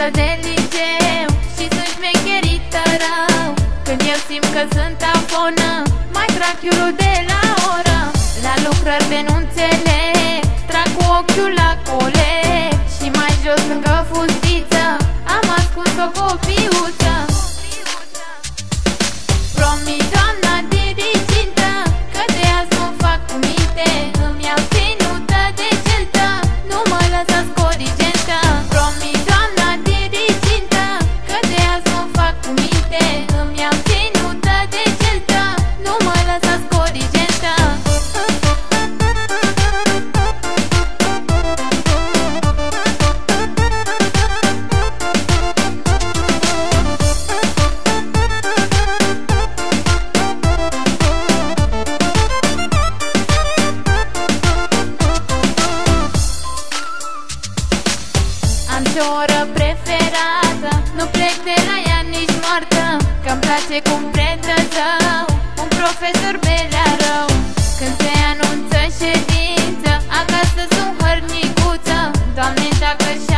să de liceu Și sunt șmecherită rău. Când eu simt că sunt afonă Mai trag chiulul de la oră. La lucrări de nu înțeleg Trag cu ochiul la coleg Și mai jos lângă fustiță Am ascuns o copiuță. Promit, doamna dirigintă Că de azi nu fac cu minte Îmi iau ținută de celtă Nu mă lăsați corigent oră preferată. Nu plec de la ea nici moartă Că-mi place cum predă zău Un profesor belea rău. Când se anunță ședință Acasă sunt hărnicuță Doamne, dacă și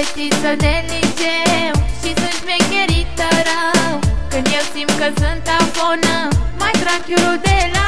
fetiță de liceu Și sunt șmecherită rău. Când eu simt că sunt afonă Mai trag chiulul de la